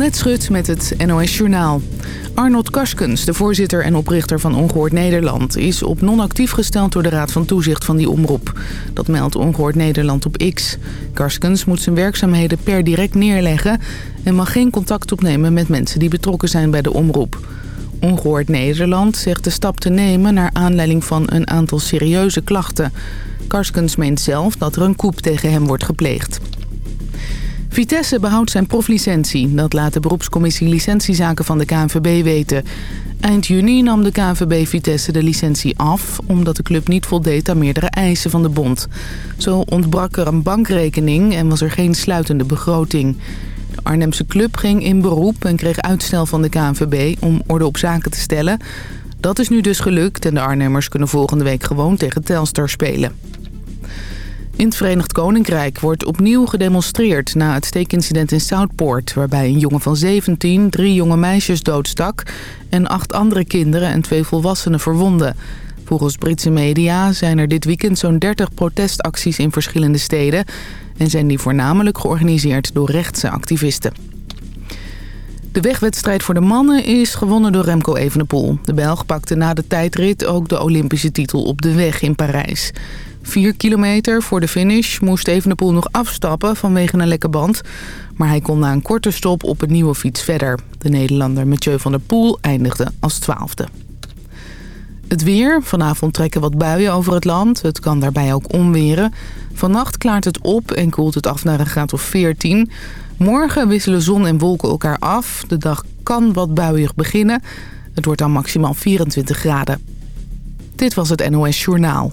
Annette Schut met het NOS Journaal. Arnold Karskens, de voorzitter en oprichter van Ongehoord Nederland... is op non-actief gesteld door de Raad van Toezicht van die omroep. Dat meldt Ongehoord Nederland op X. Karskens moet zijn werkzaamheden per direct neerleggen... en mag geen contact opnemen met mensen die betrokken zijn bij de omroep. Ongehoord Nederland zegt de stap te nemen... naar aanleiding van een aantal serieuze klachten. Karskens meent zelf dat er een koep tegen hem wordt gepleegd. Vitesse behoudt zijn proflicentie. Dat laat de beroepscommissie licentiezaken van de KNVB weten. Eind juni nam de KNVB Vitesse de licentie af... omdat de club niet voldeed aan meerdere eisen van de bond. Zo ontbrak er een bankrekening en was er geen sluitende begroting. De Arnhemse club ging in beroep en kreeg uitstel van de KNVB om orde op zaken te stellen. Dat is nu dus gelukt en de Arnhemmers kunnen volgende week gewoon tegen Telstar spelen. In het Verenigd Koninkrijk wordt opnieuw gedemonstreerd na het steekincident in Southport... waarbij een jongen van 17 drie jonge meisjes doodstak... en acht andere kinderen en twee volwassenen verwonden. Volgens Britse media zijn er dit weekend zo'n 30 protestacties in verschillende steden... en zijn die voornamelijk georganiseerd door rechtse activisten. De wegwedstrijd voor de mannen is gewonnen door Remco Evenepoel. De Belg pakte na de tijdrit ook de Olympische titel op de weg in Parijs. Vier kilometer voor de finish moest Evenepoel nog afstappen vanwege een lekke band. Maar hij kon na een korte stop op een nieuwe fiets verder. De Nederlander Mathieu van der Poel eindigde als twaalfde. Het weer. Vanavond trekken wat buien over het land. Het kan daarbij ook onweren. Vannacht klaart het op en koelt het af naar een graad of 14. Morgen wisselen zon en wolken elkaar af. De dag kan wat buiig beginnen. Het wordt dan maximaal 24 graden. Dit was het NOS Journaal.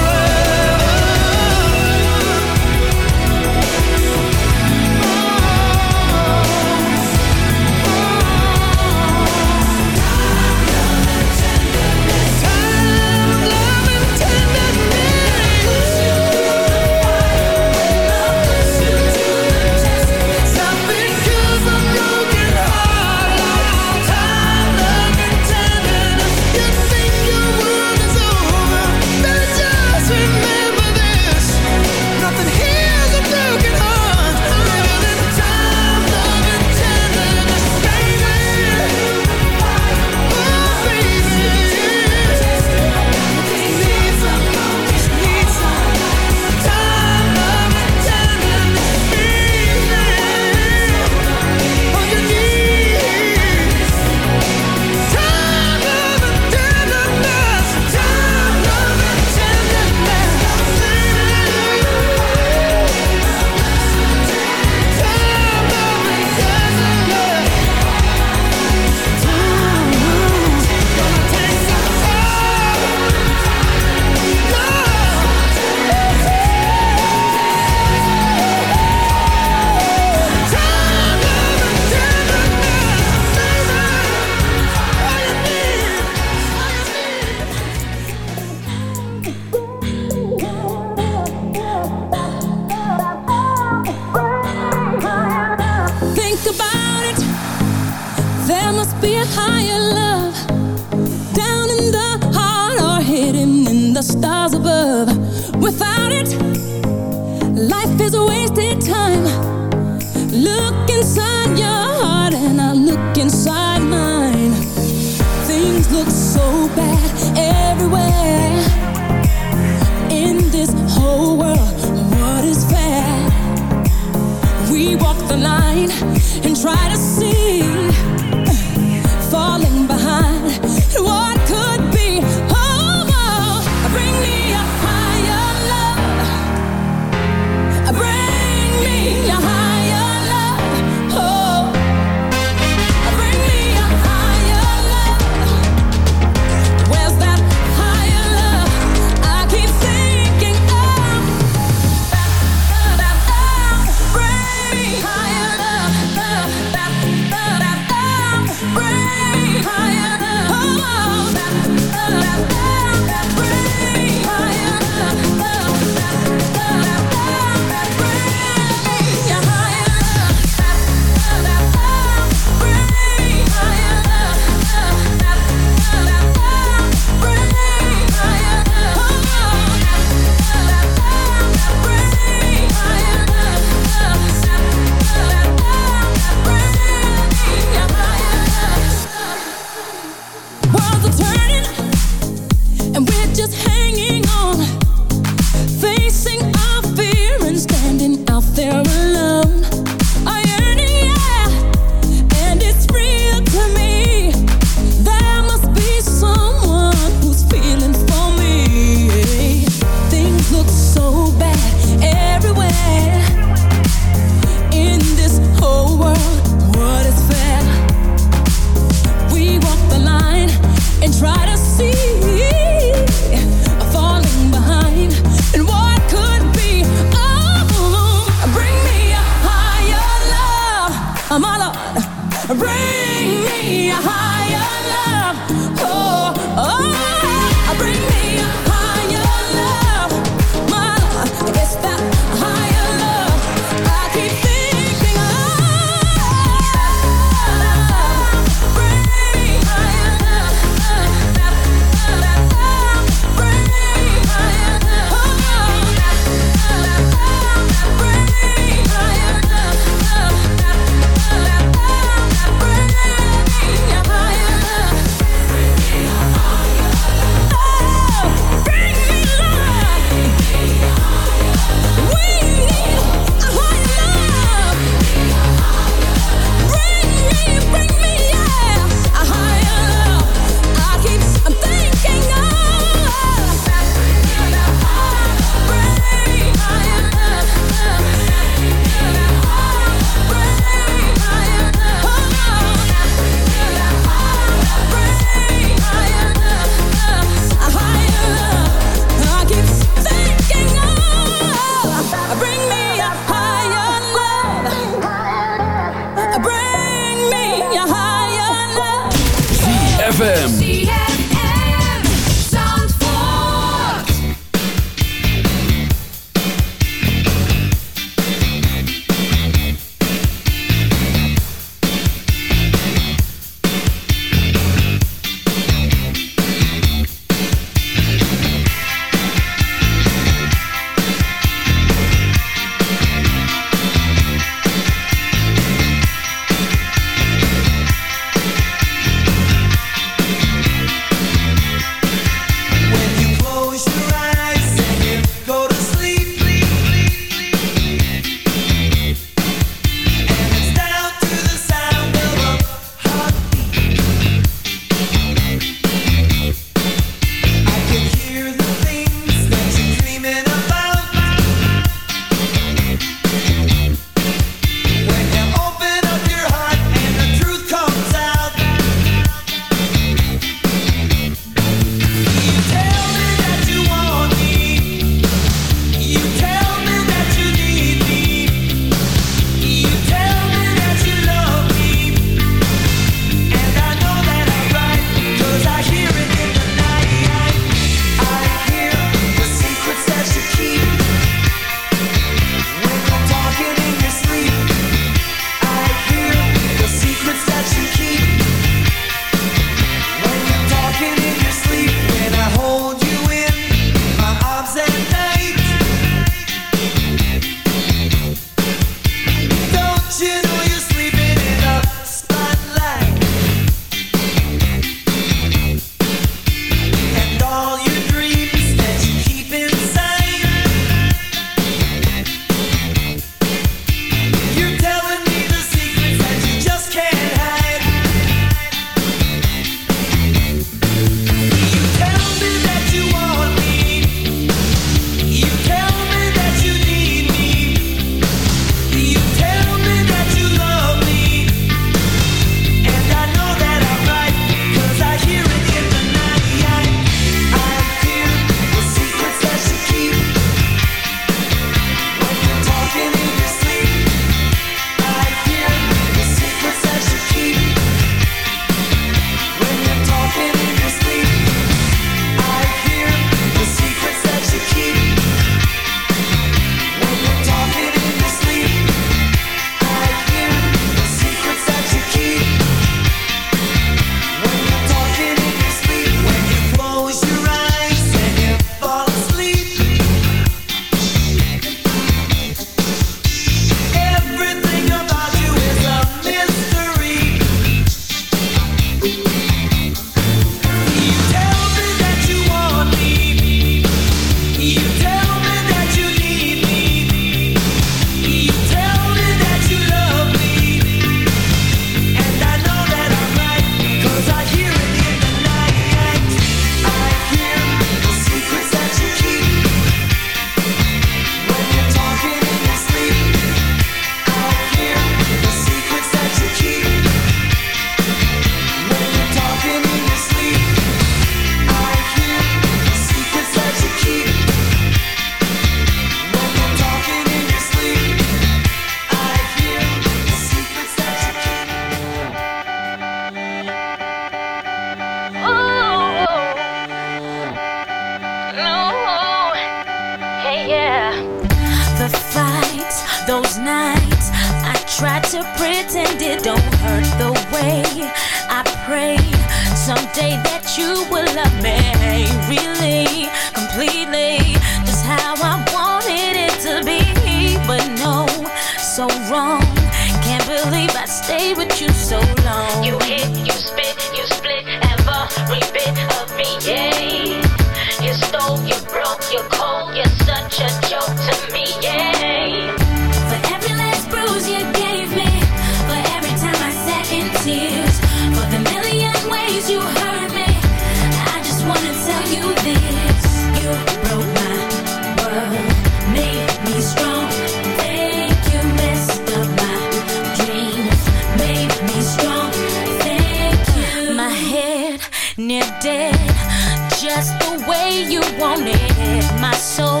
wanted my soul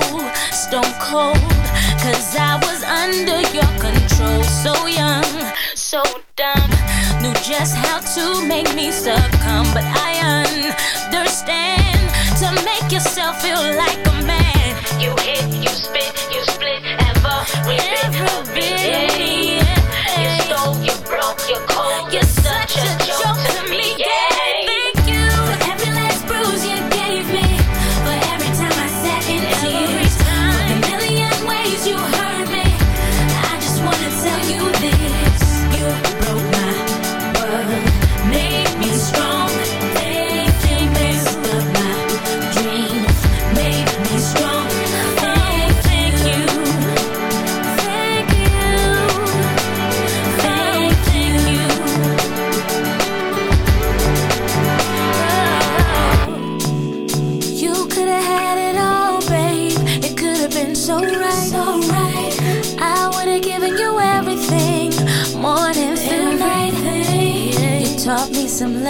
stone cold Cause I was under your control. So young, so dumb Knew just how to make me succumb. But I understand To make yourself feel like a man. You hit, you spit, you split Ever, ever been?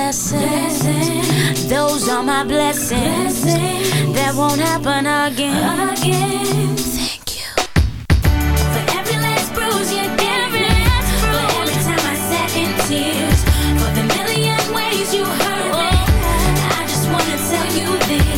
Those are my blessings. blessings. That won't happen again. again. Thank you. For every last bruise you gave me, for every time I sat in tears, for the million ways you hurt me, I just wanna tell you this.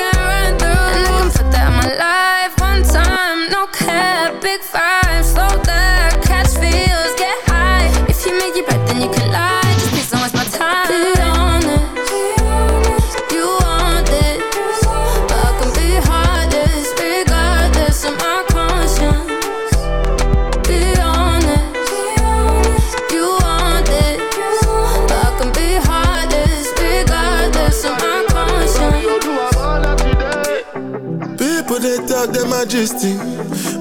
gisting.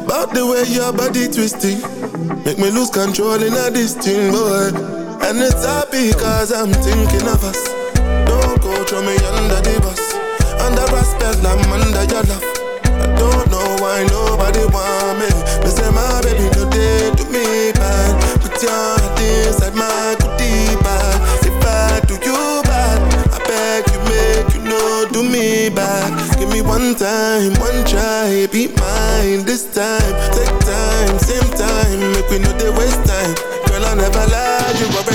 About the way your body twisting. Make me lose control in a this thing, boy. And it's happy cause I'm thinking of us. Don't go throw me under the bus. Under respect, I'm under your love. I don't know why nobody want me. Me say my baby no day to me bad. Put your